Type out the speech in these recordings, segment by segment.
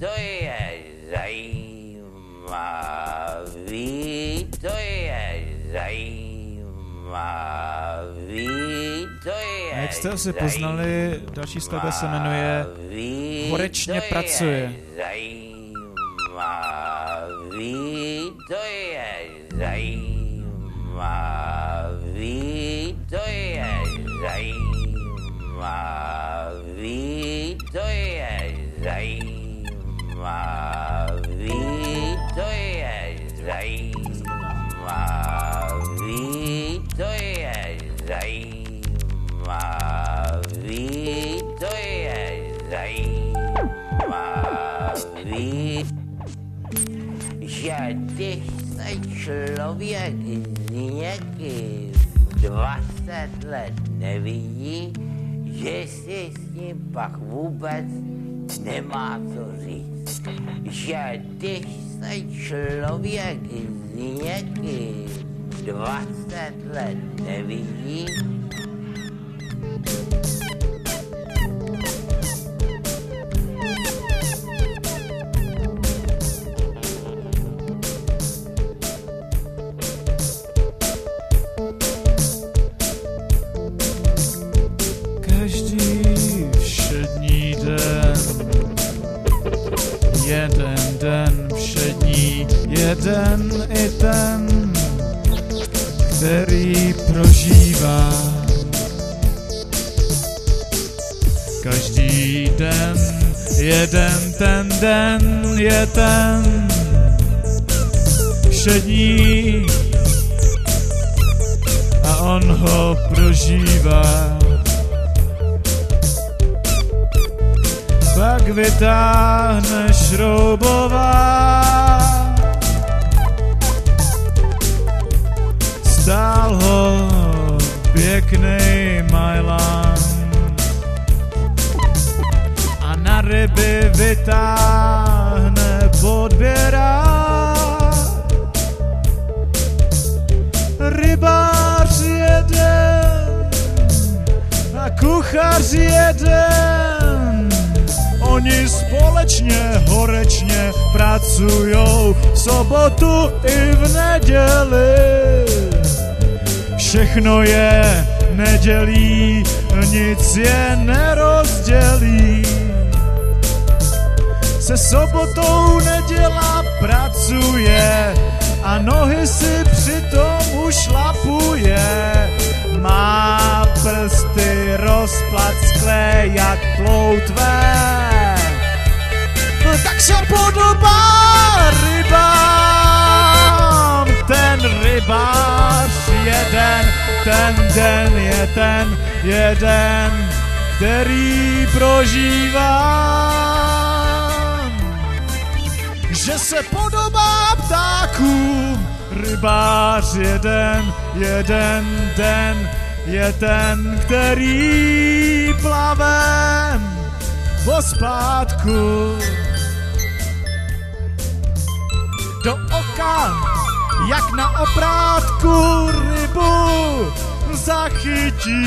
to je zajímavý, to je zajímavý, to je A jak jste asi poznali, další skladba se jmenuje Horečně pracuje. Zajímavý, to je zajímavý, to je zajímavý, zajímavý, to je zajímavý, že když se člověk s někým 20 let nevidí, že si s ním pak vůbec nemá co říct. Že když se člověk s někým 20 let nevidí, Každý všední den, jeden den všední, jeden i ten, který prožívá. Každý den, jeden ten den je ten všední a on ho prožívá. pak vytáhne šroubová. Stál ho pěkný majlán a na ryby vytáhne podběrá. Rybář jeden a kuchař jeden Oni společně horečně pracujou v sobotu i v neděli. Všechno je nedělí, nic je nerozdělí. Se sobotou nedělá pracuje a nohy si přitom ušlapuje. Má prsty rozplackle jak ploutvé. Tak se podobá rybám. Rybář jeden, ten den je ten jeden, který prožívá že se podobá ptákům. Rybář jeden, jeden den je ten, který plave po zpátku. Do oka, jak na oprátku rybu zachytí.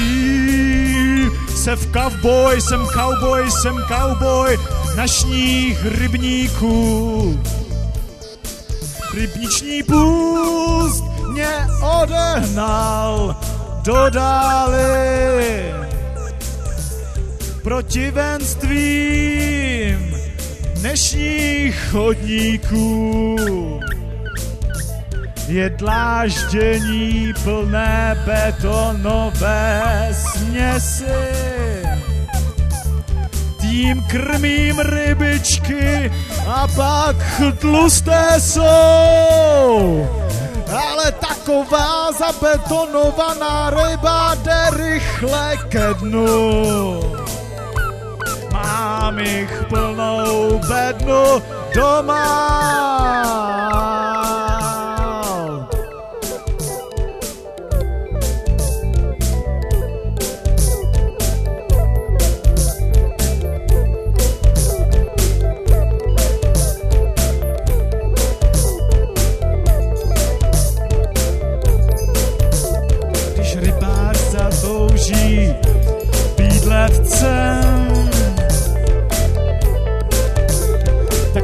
Se v cowboy, jsem cowboy, jsem cowboy, na šních rybníků. Rybniční půst mě odehnal do dály protivenstvím dnešních chodníků. Je dláždění plné betonové směsi tím krmím rybičky a pak tlusté jsou. Ale taková zabetonovaná ryba jde rychle ke dnu. Mám jich plnou bednu doma.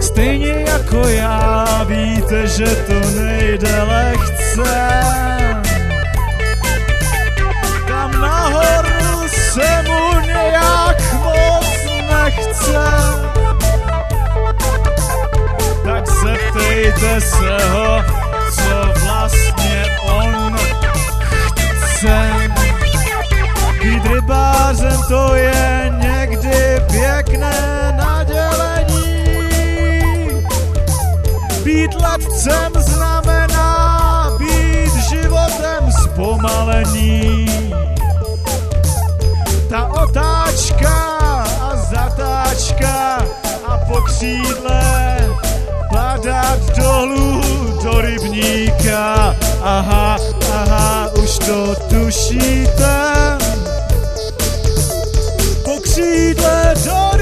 Stejně jako já víte, že to nejde lehce. Tam nahoru se mu zpomalení. Ta otáčka a zatáčka a po křídle padat dolů do rybníka. Aha, aha, už to tušíte. Po křídle do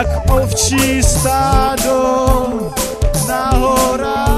jak ovčí stádo na horách.